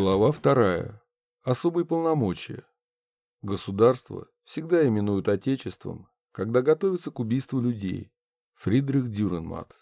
Глава вторая. Особые полномочия. Государство всегда именуют отечеством, когда готовится к убийству людей. Фридрих Дюренмат.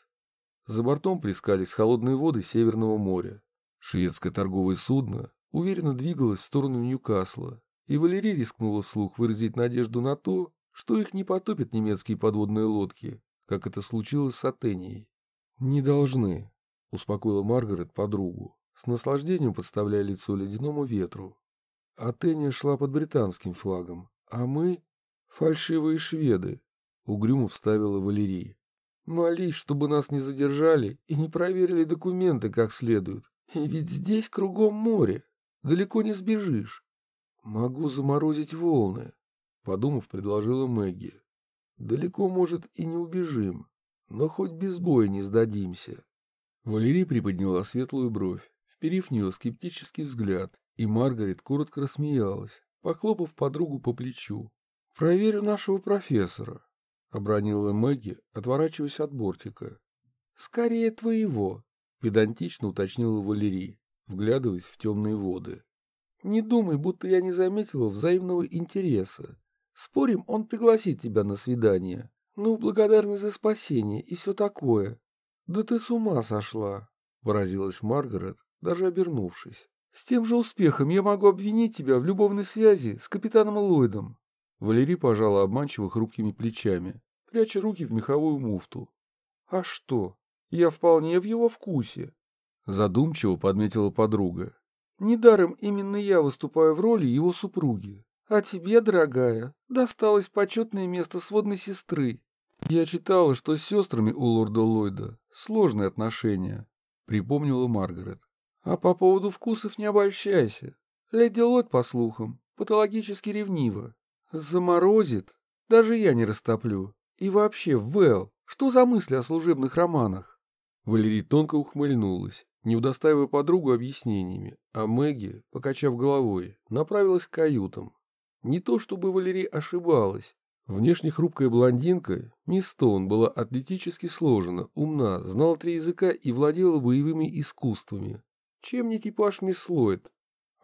За бортом плескались холодные воды Северного моря. Шведское торговое судно уверенно двигалось в сторону Ньюкасла, и Валерий рискнула вслух выразить надежду на то, что их не потопят немецкие подводные лодки, как это случилось с Атенией. «Не должны», — успокоила Маргарет подругу с наслаждением подставляя лицо ледяному ветру. Атения шла под британским флагом, а мы — фальшивые шведы, — угрюмо вставила Валерий. Молись, чтобы нас не задержали и не проверили документы как следует. И ведь здесь кругом море, далеко не сбежишь. Могу заморозить волны, — подумав, предложила Мэгги. Далеко, может, и не убежим, но хоть без боя не сдадимся. Валерий приподняла светлую бровь вперив в нее скептический взгляд, и Маргарет коротко рассмеялась, похлопав подругу по плечу. «Проверю нашего профессора», — обронила Мэгги, отворачиваясь от бортика. «Скорее твоего», — педантично уточнила Валерий, вглядываясь в темные воды. «Не думай, будто я не заметила взаимного интереса. Спорим, он пригласит тебя на свидание. Ну, благодарность за спасение и все такое. Да ты с ума сошла», — поразилась Маргарет, даже обернувшись. «С тем же успехом я могу обвинить тебя в любовной связи с капитаном Ллойдом». Валерий пожала обманчиво хрупкими плечами, пряча руки в меховую муфту. «А что? Я вполне в его вкусе», — задумчиво подметила подруга. «Недаром именно я выступаю в роли его супруги. А тебе, дорогая, досталось почетное место сводной сестры. Я читала, что с сестрами у лорда Ллойда сложные отношения», — припомнила Маргарет. А по поводу вкусов не обольщайся. Леди Лот, по слухам, патологически ревнива. Заморозит. Даже я не растоплю. И вообще, Вэл, что за мысли о служебных романах? Валерий тонко ухмыльнулась, не удостаивая подругу объяснениями, а Мэгги, покачав головой, направилась к каютам. Не то чтобы Валерий ошибалась. Внешне хрупкая блондинка, мисс Стоун, была атлетически сложена, умна, знала три языка и владела боевыми искусствами, чем не типаж мисс Ллойд?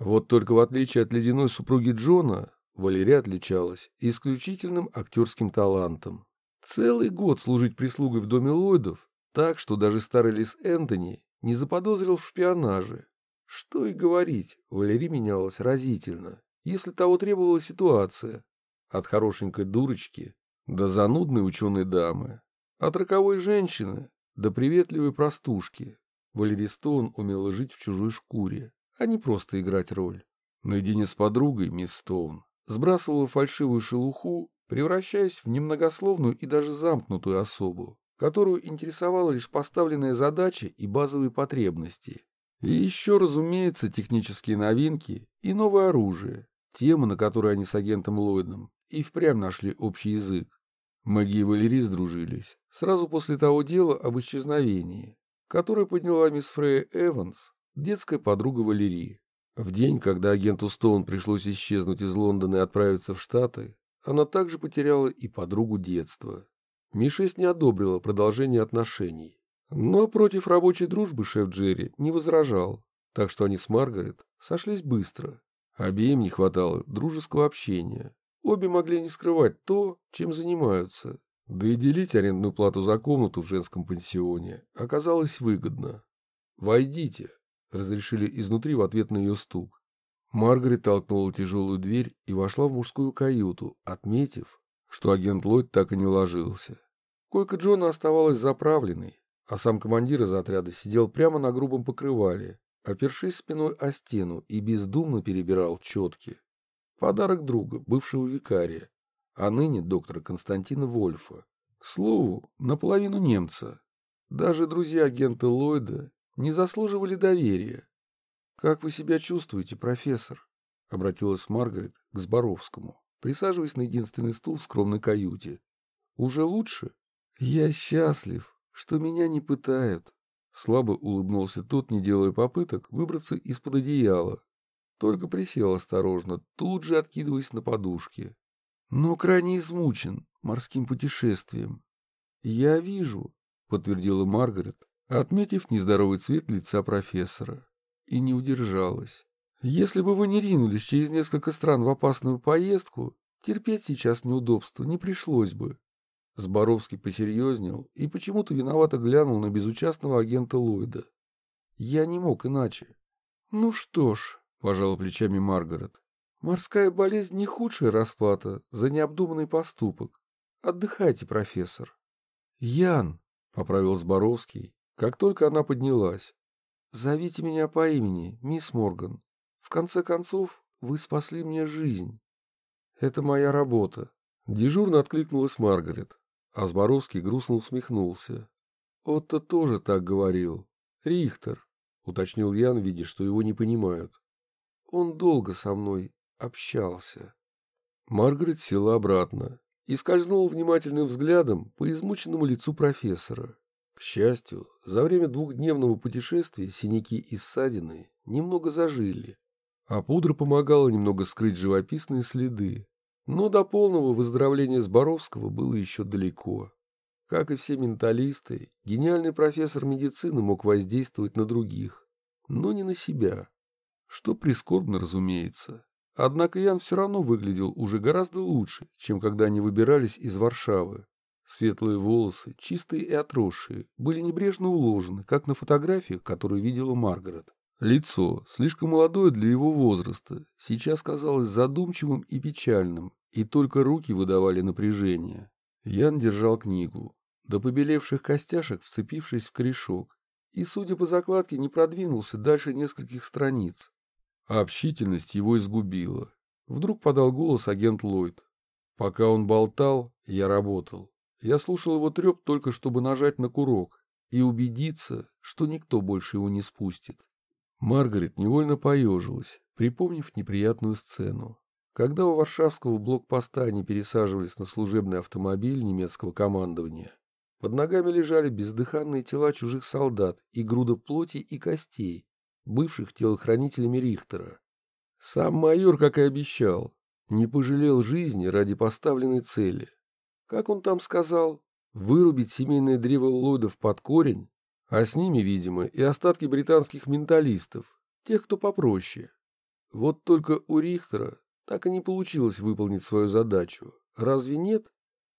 Вот только в отличие от ледяной супруги Джона, Валерия отличалась исключительным актерским талантом. Целый год служить прислугой в доме Ллойдов, так что даже старый лис Энтони не заподозрил в шпионаже. Что и говорить, Валерий менялась разительно, если того требовала ситуация. От хорошенькой дурочки до занудной ученой дамы, от роковой женщины до приветливой простушки, Валерий Стоун умела жить в чужой шкуре, а не просто играть роль. Наедине с подругой, мисс Стоун, сбрасывала фальшивую шелуху, превращаясь в немногословную и даже замкнутую особу, которую интересовала лишь поставленная задача и базовые потребности. И еще, разумеется, технические новинки и новое оружие, тема, на которой они с агентом Ллойдом и впрямь нашли общий язык. Мэгги и Валерий сдружились сразу после того дела об исчезновении, который подняла мисс Фрея Эванс, детская подруга Валерии. В день, когда агенту Стоун пришлось исчезнуть из Лондона и отправиться в Штаты, она также потеряла и подругу детства. Мишесть не одобрила продолжение отношений. Но против рабочей дружбы шеф Джерри не возражал, так что они с Маргарет сошлись быстро. Обеим не хватало дружеского общения. Обе могли не скрывать то, чем занимаются, да и делить арендную плату за комнату в женском пансионе оказалось выгодно. «Войдите», — разрешили изнутри в ответ на ее стук. Маргарет толкнула тяжелую дверь и вошла в мужскую каюту, отметив, что агент Ллойд так и не ложился. Койка Джона оставалась заправленной, а сам командир из отряда сидел прямо на грубом покрывале, опершись спиной о стену и бездумно перебирал четки. Подарок друга, бывшего викария, а ныне доктора Константина Вольфа. К слову, наполовину немца. Даже друзья агента Ллойда не заслуживали доверия. «Как вы себя чувствуете, профессор?» — обратилась Маргарет к Зборовскому, присаживаясь на единственный стул в скромной каюте. «Уже лучше?» «Я счастлив, что меня не пытают», — слабо улыбнулся тот, не делая попыток выбраться из-под одеяла. Только присел осторожно, тут же откидываясь на подушке но крайне измучен морским путешествием. «Я вижу», — подтвердила Маргарет, отметив нездоровый цвет лица профессора, и не удержалась. Если бы вы не ринулись через несколько стран в опасную поездку, терпеть сейчас неудобства не пришлось бы. Зборовский посерьезнел и почему-то виновато глянул на безучастного агента Ллойда. Я не мог иначе. Ну что ж, пожала плечами Маргарет. Морская болезнь не худшая расплата за необдуманный поступок. Отдыхайте, профессор. Ян, поправил Зборовский, как только она поднялась. Зовите меня по имени, мисс Морган. В конце концов, вы спасли мне жизнь. Это моя работа. Дежурно откликнулась Маргарет, а Зборовский грустно усмехнулся. Отто тоже так говорил. Рихтер, уточнил Ян, видя, что его не понимают. Он долго со мной общался. Маргарет села обратно и скользнула внимательным взглядом по измученному лицу профессора. К счастью, за время двухдневного путешествия синяки и ссадины немного зажили, а пудра помогала немного скрыть живописные следы. Но до полного выздоровления Зборовского было еще далеко. Как и все менталисты, гениальный профессор медицины мог воздействовать на других, но не на себя. Что прискорбно, разумеется. Однако Ян все равно выглядел уже гораздо лучше, чем когда они выбирались из Варшавы. Светлые волосы, чистые и отросшие, были небрежно уложены, как на фотографиях, которые видела Маргарет. Лицо, слишком молодое для его возраста, сейчас казалось задумчивым и печальным, и только руки выдавали напряжение. Ян держал книгу, до побелевших костяшек вцепившись в корешок, и, судя по закладке, не продвинулся дальше нескольких страниц. А общительность его изгубила. Вдруг подал голос агент Ллойд. Пока он болтал, я работал. Я слушал его треп только чтобы нажать на курок и убедиться, что никто больше его не спустит. Маргарет невольно поежилась, припомнив неприятную сцену. Когда у варшавского блокпоста они пересаживались на служебный автомобиль немецкого командования, под ногами лежали бездыханные тела чужих солдат и груда плоти и костей, бывших телохранителями Рихтера. Сам майор, как и обещал, не пожалел жизни ради поставленной цели. Как он там сказал, вырубить семейное древо Ллойдов под корень, а с ними, видимо, и остатки британских менталистов, тех, кто попроще. Вот только у Рихтера так и не получилось выполнить свою задачу. Разве нет?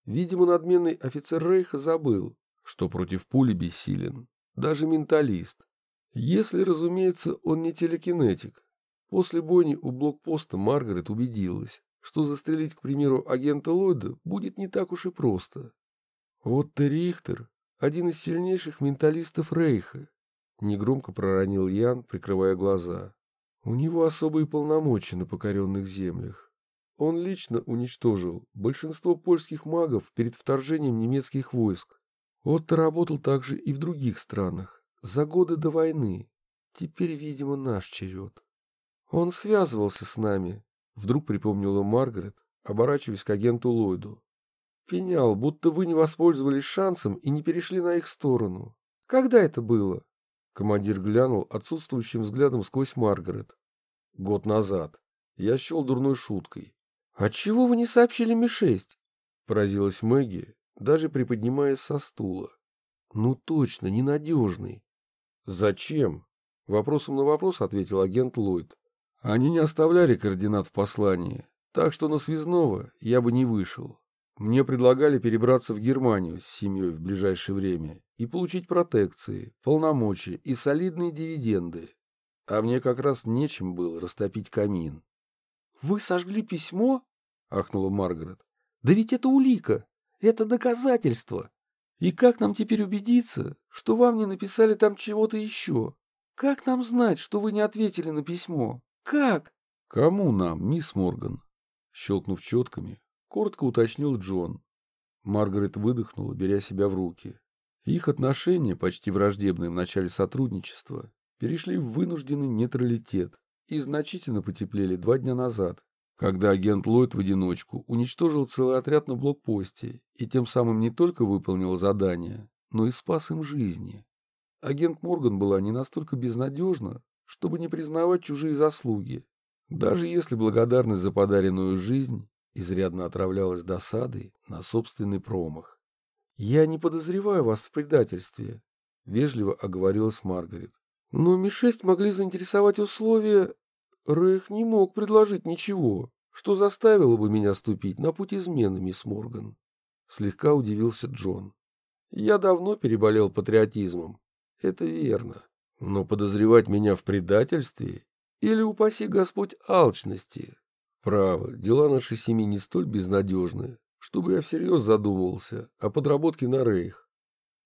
Видимо, надменный офицер Рейха забыл, что против пули бессилен, даже менталист. Если, разумеется, он не телекинетик. После бойни у блокпоста Маргарет убедилась, что застрелить, к примеру, агента Ллойда будет не так уж и просто. Вот ты Рихтер, один из сильнейших менталистов Рейха, негромко проронил Ян, прикрывая глаза. У него особые полномочия на покоренных землях. Он лично уничтожил большинство польских магов перед вторжением немецких войск. Отто работал также и в других странах, за годы до войны. Теперь, видимо, наш черед. Он связывался с нами, вдруг припомнила Маргарет, оборачиваясь к агенту Ллойду. Пенял, будто вы не воспользовались шансом и не перешли на их сторону. Когда это было? Командир глянул отсутствующим взглядом сквозь Маргарет. Год назад. Я счел дурной шуткой. «Отчего вы не сообщили Ми-6?» — поразилась Мэгги, даже приподнимаясь со стула. «Ну точно, ненадежный». «Зачем?» — вопросом на вопрос ответил агент Ллойд. «Они не оставляли координат в послании, так что на связного я бы не вышел. Мне предлагали перебраться в Германию с семьей в ближайшее время и получить протекции, полномочия и солидные дивиденды. А мне как раз нечем было растопить камин. «Вы сожгли письмо?» — ахнула Маргарет. «Да ведь это улика! Это доказательство! И как нам теперь убедиться, что вам не написали там чего-то еще? Как нам знать, что вы не ответили на письмо? Как?» «Кому нам, мисс Морган?» Щелкнув четками, коротко уточнил Джон. Маргарет выдохнула, беря себя в руки. Их отношения, почти враждебные в начале сотрудничества, перешли в вынужденный нейтралитет и значительно потеплели два дня назад, когда агент Ллойд в одиночку уничтожил целый отряд на блокпосте и тем самым не только выполнил задание, но и спас им жизни. Агент Морган была не настолько безнадежна, чтобы не признавать чужие заслуги, даже если благодарность за подаренную жизнь изрядно отравлялась досадой на собственный промах. «Я не подозреваю вас в предательстве», — вежливо оговорилась Маргарет. Но Ми-6 могли заинтересовать условия... Рэх не мог предложить ничего, что заставило бы меня ступить на путь измены, мисс Морган. Слегка удивился Джон. Я давно переболел патриотизмом. Это верно. Но подозревать меня в предательстве или, упаси Господь, алчности? Право, дела нашей семьи не столь безнадежны, чтобы я всерьез задумывался о подработке на рейх.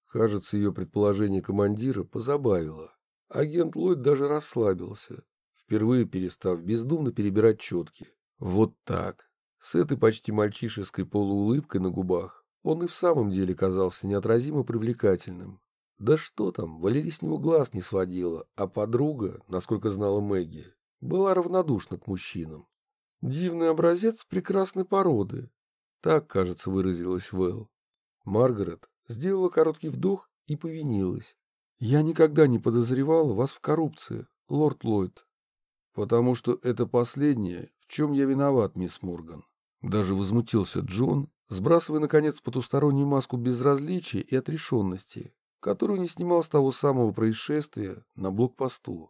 Кажется, ее предположение командира позабавило. Агент Ллойд даже расслабился, впервые перестав бездумно перебирать четки. Вот так. С этой почти мальчишеской полуулыбкой на губах он и в самом деле казался неотразимо привлекательным. Да что там, Валерий с него глаз не сводила, а подруга, насколько знала Мэгги, была равнодушна к мужчинам. Дивный образец прекрасной породы. Так, кажется, выразилась Вэл. Маргарет сделала короткий вдох и повинилась. «Я никогда не подозревала вас в коррупции, лорд Ллойд, потому что это последнее, в чем я виноват, мисс Морган». Даже возмутился Джон, сбрасывая, наконец, потустороннюю маску безразличия и отрешенности, которую не снимал с того самого происшествия на блокпосту.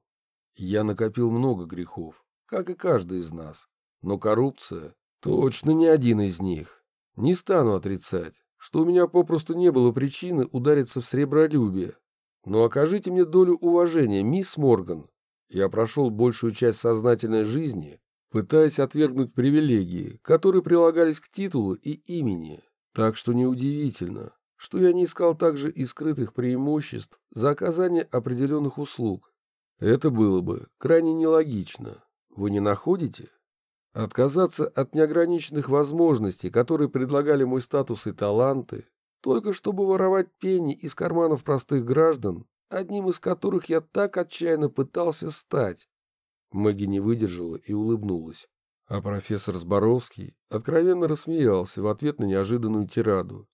«Я накопил много грехов, как и каждый из нас, но коррупция точно не один из них. Не стану отрицать, что у меня попросту не было причины удариться в сребролюбие. Но окажите мне долю уважения, мисс Морган. Я прошел большую часть сознательной жизни, пытаясь отвергнуть привилегии, которые прилагались к титулу и имени. Так что неудивительно, что я не искал также и скрытых преимуществ за оказание определенных услуг. Это было бы крайне нелогично. Вы не находите? Отказаться от неограниченных возможностей, которые предлагали мой статус и таланты, только чтобы воровать пени из карманов простых граждан, одним из которых я так отчаянно пытался стать. Мэгги не выдержала и улыбнулась. А профессор Зборовский откровенно рассмеялся в ответ на неожиданную тираду.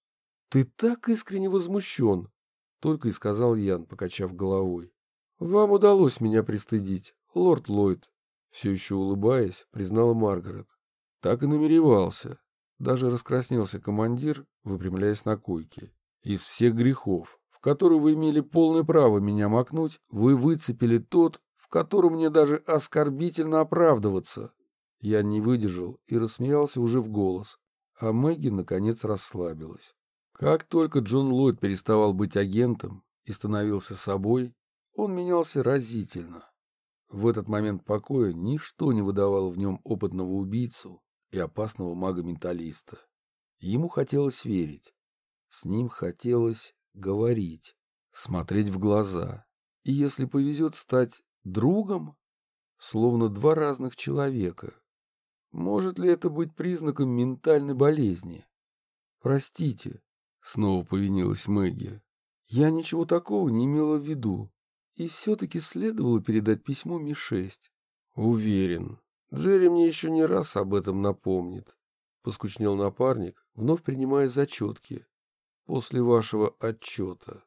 «Ты так искренне возмущен!» — только и сказал Ян, покачав головой. «Вам удалось меня пристыдить, лорд Ллойд. Все еще улыбаясь, признала Маргарет. Так и намеревался. Даже раскраснелся командир, выпрямляясь на койке. Из всех грехов, в которые вы имели полное право меня макнуть, вы выцепили тот, в котором мне даже оскорбительно оправдываться. Я не выдержал и рассмеялся уже в голос, а Мэгги, наконец, расслабилась. Как только Джон Ллойд переставал быть агентом и становился собой, он менялся разительно. В этот момент покоя ничто не выдавало в нем опытного убийцу и опасного мага-менталиста. Ему хотелось верить. С ним хотелось говорить, смотреть в глаза. И если повезет стать другом, словно два разных человека. Может ли это быть признаком ментальной болезни? Простите, снова повинилась Мэгги. Я ничего такого не имела в виду. И все-таки следовало передать письмо Ми-6. Уверен, Джерри мне еще не раз об этом напомнит. Поскучнел напарник, вновь принимая зачетки. После вашего отчета.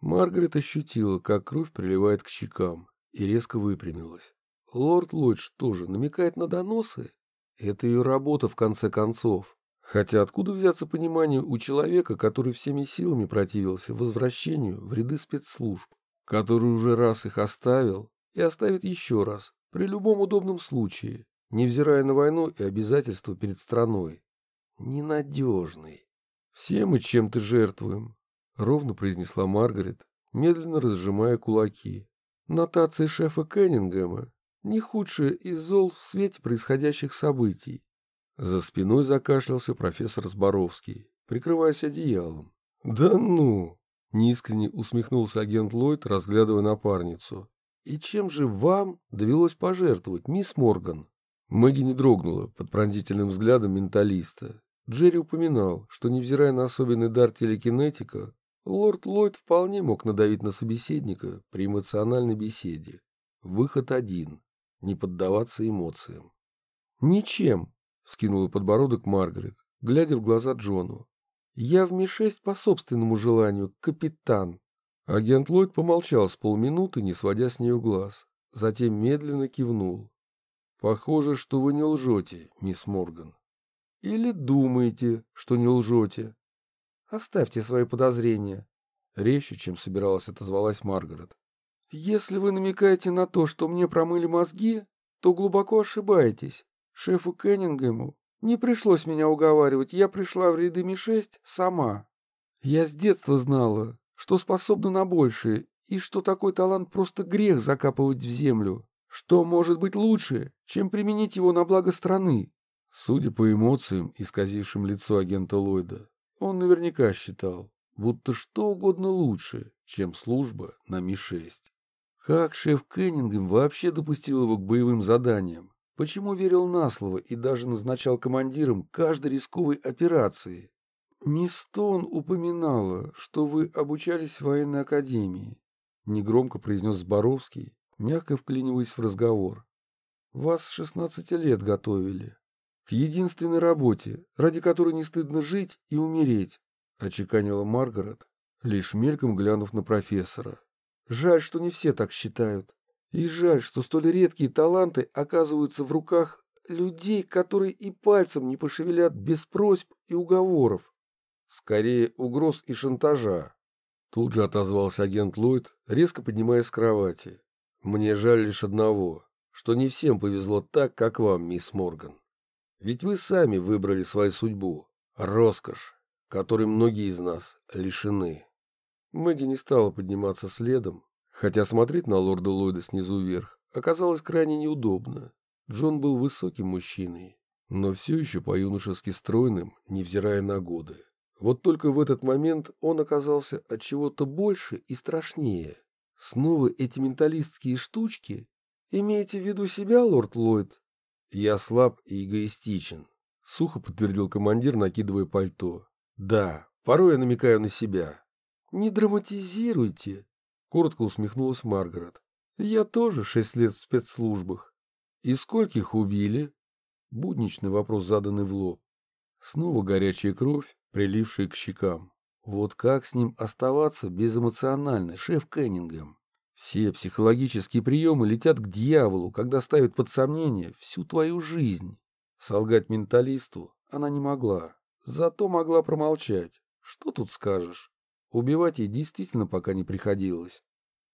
Маргарет ощутила, как кровь приливает к щекам, и резко выпрямилась. Лорд Ллойдж тоже намекает на доносы? Это ее работа, в конце концов. Хотя откуда взяться пониманию у человека, который всеми силами противился возвращению в ряды спецслужб? который уже раз их оставил и оставит еще раз, при любом удобном случае, невзирая на войну и обязательства перед страной. Ненадежный. Все мы чем-то жертвуем, — ровно произнесла Маргарет, медленно разжимая кулаки. Нотация шефа Кеннингема не худшая из зол в свете происходящих событий. За спиной закашлялся профессор Зборовский, прикрываясь одеялом. «Да ну!» Неискренне усмехнулся агент Ллойд, разглядывая напарницу. «И чем же вам довелось пожертвовать, мисс Морган?» Мэгги не дрогнула под пронзительным взглядом менталиста. Джерри упоминал, что, невзирая на особенный дар телекинетика, лорд Ллойд вполне мог надавить на собеседника при эмоциональной беседе. Выход один — не поддаваться эмоциям. «Ничем», — скинула подбородок Маргарет, глядя в глаза Джону. «Я в Ми-6 по собственному желанию, капитан». Агент Ллойд помолчал с полминуты, не сводя с нее глаз. Затем медленно кивнул. «Похоже, что вы не лжете, мисс Морган. Или думаете, что не лжете. Оставьте свои подозрения». Резче, чем собиралась, отозвалась Маргарет. «Если вы намекаете на то, что мне промыли мозги, то глубоко ошибаетесь. Шефу Кеннингему не пришлось меня уговаривать, я пришла в ряды Ми-6 сама. Я с детства знала, что способна на большее, и что такой талант просто грех закапывать в землю. Что может быть лучше, чем применить его на благо страны? Судя по эмоциям, исказившим лицо агента Ллойда, он наверняка считал, будто что угодно лучше, чем служба на Ми-6. Как шеф Кеннингем вообще допустил его к боевым заданиям? Почему верил на слово и даже назначал командиром каждой рисковой операции? Мисс Стоун упоминала, что вы обучались в военной академии. Негромко произнес Зборовский, мягко вклиниваясь в разговор. Вас с шестнадцати лет готовили. К единственной работе, ради которой не стыдно жить и умереть, очеканила Маргарет, лишь мельком глянув на профессора. Жаль, что не все так считают. И жаль, что столь редкие таланты оказываются в руках людей, которые и пальцем не пошевелят без просьб и уговоров. Скорее, угроз и шантажа. Тут же отозвался агент Ллойд, резко поднимаясь с кровати. Мне жаль лишь одного, что не всем повезло так, как вам, мисс Морган. Ведь вы сами выбрали свою судьбу. Роскошь, которой многие из нас лишены. Мэгги не стала подниматься следом, хотя смотреть на лорда Ллойда снизу вверх оказалось крайне неудобно. Джон был высоким мужчиной, но все еще по-юношески стройным, невзирая на годы. Вот только в этот момент он оказался от чего-то больше и страшнее. Снова эти менталистские штучки? Имеете в виду себя, лорд Ллойд? Я слаб и эгоистичен, сухо подтвердил командир, накидывая пальто. Да, порой я намекаю на себя. Не драматизируйте, коротко усмехнулась Маргарет. Я тоже шесть лет в спецслужбах. И скольких убили? Будничный вопрос, заданный в лоб. Снова горячая кровь, прилившая к щекам. Вот как с ним оставаться безэмоционально, шеф Кеннингем? Все психологические приемы летят к дьяволу, когда ставят под сомнение всю твою жизнь. Солгать менталисту она не могла, зато могла промолчать. Что тут скажешь? Убивать ей действительно пока не приходилось.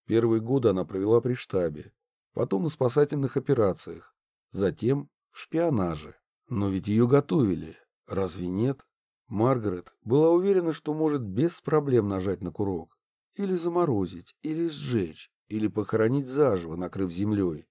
Первые годы она провела при штабе, потом на спасательных операциях, затем в шпионаже. Но ведь ее готовили, разве нет? Маргарет была уверена, что может без проблем нажать на курок. Или заморозить, или сжечь, или похоронить заживо, накрыв землей.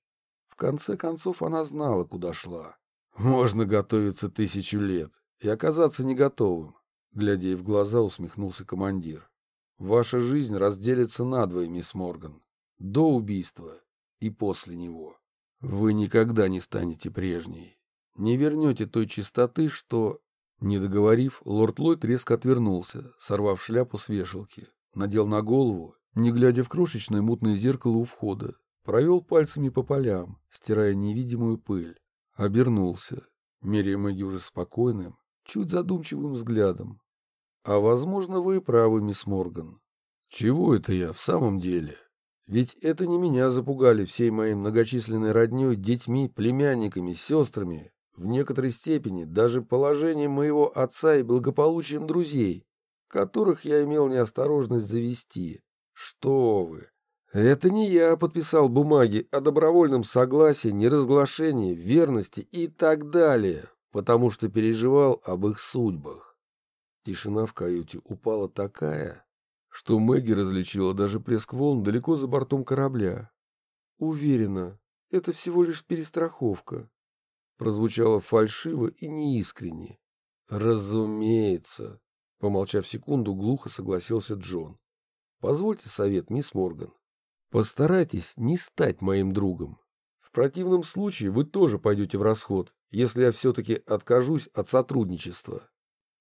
В конце концов она знала, куда шла. Можно готовиться тысячу лет и оказаться не готовым. Глядя ей в глаза, усмехнулся командир. Ваша жизнь разделится надвое, мисс Морган. До убийства и после него. Вы никогда не станете прежней. Не вернете той чистоты, что не договорив, лорд Ллойд резко отвернулся, сорвав шляпу с вешалки, надел на голову, не глядя в крошечное мутное зеркало у входа, провел пальцами по полям, стирая невидимую пыль, обернулся, меряя Мэгги уже спокойным, чуть задумчивым взглядом. «А, возможно, вы и правы, мисс Морган. Чего это я в самом деле? Ведь это не меня запугали всей моей многочисленной родней, детьми, племянниками, сестрами, в некоторой степени даже положением моего отца и благополучием друзей, которых я имел неосторожность завести. Что вы! Это не я подписал бумаги о добровольном согласии, неразглашении, верности и так далее, потому что переживал об их судьбах. Тишина в каюте упала такая, что Мэгги различила даже плеск волн далеко за бортом корабля. Уверена, это всего лишь перестраховка, прозвучало фальшиво и неискренне. «Разумеется», — помолчав секунду, глухо согласился Джон. «Позвольте совет, мисс Морган. Постарайтесь не стать моим другом. В противном случае вы тоже пойдете в расход, если я все-таки откажусь от сотрудничества».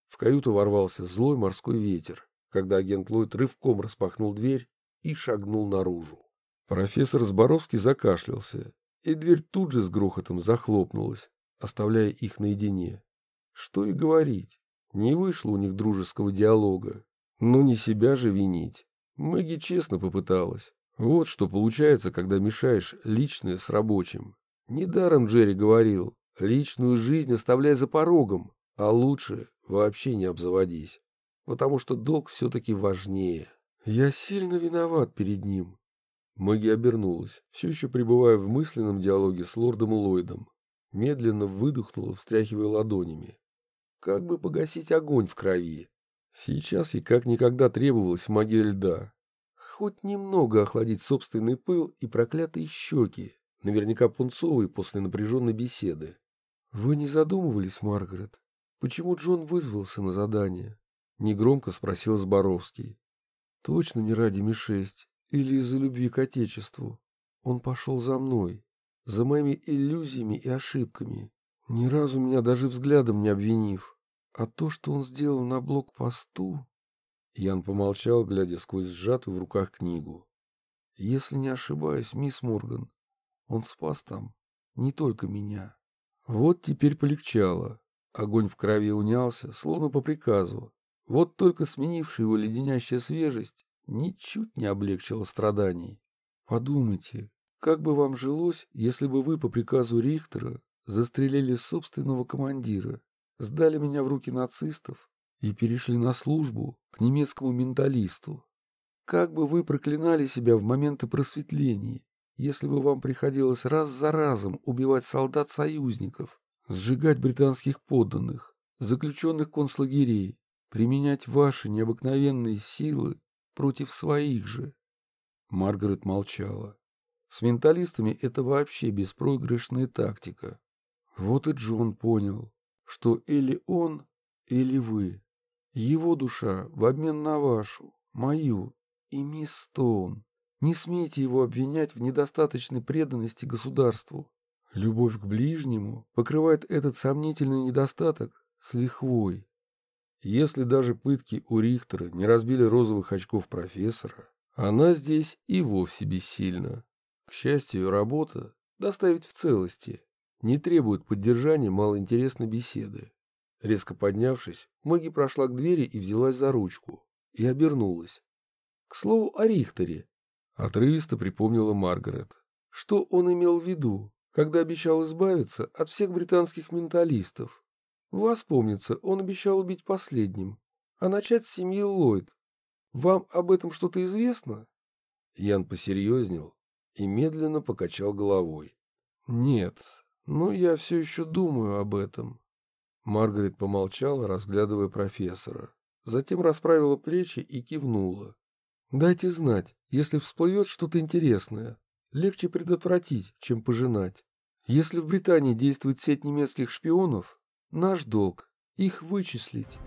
В каюту ворвался злой морской ветер, когда агент Ллойд рывком распахнул дверь и шагнул наружу. Профессор Зборовский закашлялся, и дверь тут же с грохотом захлопнулась, оставляя их наедине. Что и говорить, не вышло у них дружеского диалога. Но не себя же винить. Мэгги честно попыталась. Вот что получается, когда мешаешь личное с рабочим. Недаром Джерри говорил, личную жизнь оставляй за порогом, а лучше вообще не обзаводись, потому что долг все-таки важнее. Я сильно виноват перед ним, Мэгги обернулась, все еще пребывая в мысленном диалоге с лордом Ллойдом. Медленно выдохнула, встряхивая ладонями. Как бы погасить огонь в крови? Сейчас ей как никогда требовалась магия льда. Хоть немного охладить собственный пыл и проклятые щеки, наверняка пунцовые после напряженной беседы. «Вы не задумывались, Маргарет, почему Джон вызвался на задание?» — негромко спросил Зборовский. «Точно не ради Ми-6 или из-за любви к Отечеству. Он пошел за мной, за моими иллюзиями и ошибками, ни разу меня даже взглядом не обвинив. А то, что он сделал на блокпосту...» Ян помолчал, глядя сквозь сжатую в руках книгу. «Если не ошибаюсь, мисс Морган, он спас там не только меня». Вот теперь полегчало. Огонь в крови унялся, словно по приказу. Вот только сменившая его леденящая свежесть ничуть не облегчила страданий. Подумайте, как бы вам жилось, если бы вы по приказу Рихтера застрелили собственного командира, сдали меня в руки нацистов и перешли на службу к немецкому менталисту? Как бы вы проклинали себя в моменты просветления, если бы вам приходилось раз за разом убивать солдат-союзников, сжигать британских подданных, заключенных концлагерей, применять ваши необыкновенные силы против своих же. Маргарет молчала. С менталистами это вообще беспроигрышная тактика. Вот и Джон понял, что или он, или вы. Его душа в обмен на вашу, мою и мисс Стоун. Не смейте его обвинять в недостаточной преданности государству. Любовь к ближнему покрывает этот сомнительный недостаток с лихвой. Если даже пытки у Рихтера не разбили розовых очков профессора, она здесь и вовсе бессильна. К счастью, работа доставить в целости не требует поддержания малоинтересной беседы. Резко поднявшись, Мэгги прошла к двери и взялась за ручку. И обернулась. К слову о Рихтере. Отрывисто припомнила Маргарет. Что он имел в виду, когда обещал избавиться от всех британских менталистов? Вас, помнится, он обещал убить последним, а начать с семьи Ллойд. Вам об этом что-то известно? Ян посерьезнел и медленно покачал головой. Нет, но я все еще думаю об этом. Маргарет помолчала, разглядывая профессора. Затем расправила плечи и кивнула. Дайте знать, если всплывет что-то интересное. Легче предотвратить, чем пожинать. Если в Британии действует сеть немецких шпионов, Наш долг — их вычислить.